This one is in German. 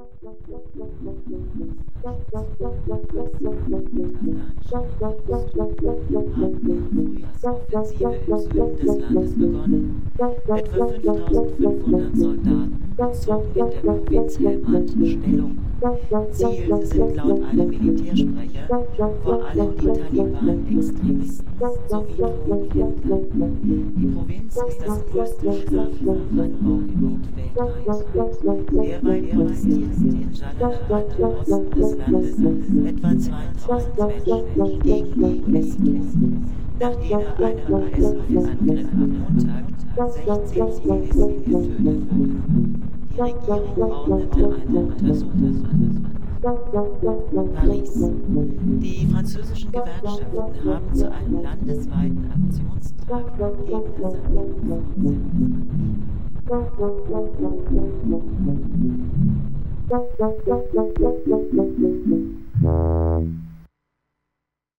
Etwa 5500 Soldaten zogen in der Provinz Helmand Stellung. Ziel sind laut einem Militärsprecher vor allem die Taliban-Extremisten sowie Drogenhändler. Die Provinz ist das größte Schlafanbaugebiet weltweit. Derweil protestierten in Jalalabad im Osten des Landes etwa 2000 Menschen gegen die Westen. Nachdem eine IS-Luftangriff am Montag 16 Zivilisten getötet wurden. Paris. Die französischen Gewerkschaften haben zu einem landesweiten Aktionstag gegen das Sanierungskonzept